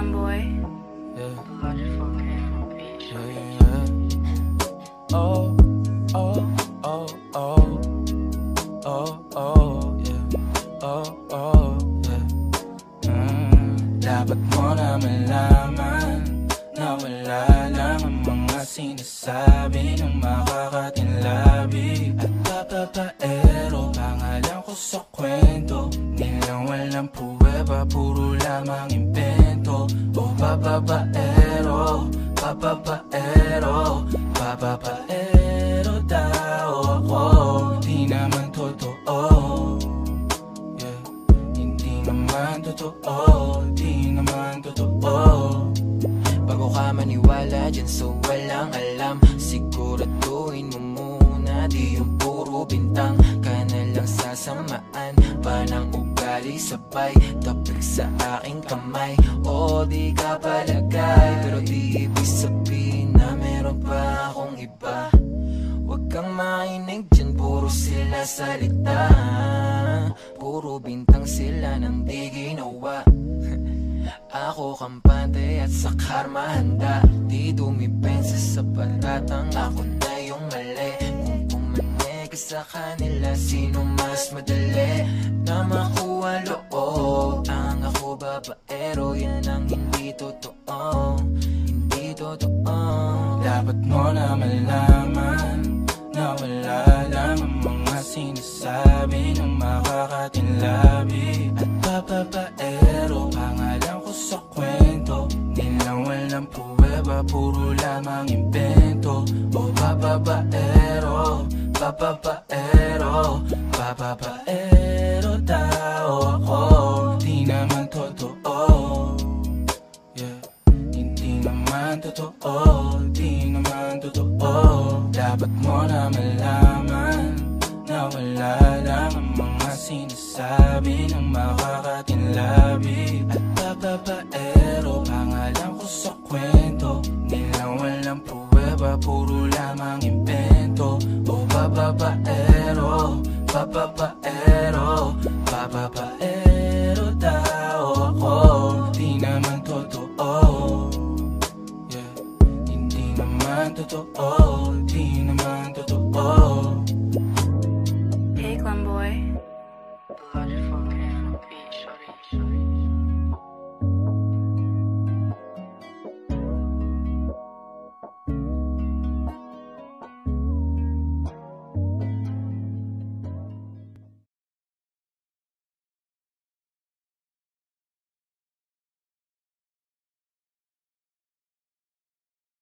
Slim Boy. Yeah. Logical K. Yeah, yeah. Oh, oh, oh, oh. Oh, oh, yeah. Oh, oh, yeah. Mm, dapat mo na malaman na wala lang ang mga sinasabi ng makakatinlabi At papapaero, puro lamang impento O papapaero, papapaero, papapaero daw ako Di naman totoo. Yeah, hindi naman totoo, di naman totoo. Bago ka maniwala dyan so walang alam. Siguraduhin mo muna Di yung puro bintang. Ka na lang sasamaan Pa ng ugali sabay Tapik sa aking kamay. O di ka palagay. Pero di ibig sabihin na meron pa akong iba. Huwag kang mainig dyan Puro sila salita. Puro bintang sila nang di ginawa. Ako kampante at sa karma handa. Di dumipensa sa patatang ako na yung mali. Kung pumanig sa kanila Sino mas madali? Na Dapat mo na malaman Na wala lang ang mga sinasabi ng makakatinlabi At papapaero, pangalan ko sa kwento. Nilang walang puweba, puro lamang impento O papapaero, papapaero, papapaero daw ako. Di naman totoo. Yeah, hindi naman totoo Ba't mo na malaman Na wala lang ang mga sinasabi Ng makakatinlabi. At bababaero Pangalan ko sa kwento Nilang walang pruweba Puro lamang invento O oh, bababaero Bababaero Bababaero daw ako. Di naman totoo. Yeah Hindi naman totoo. Di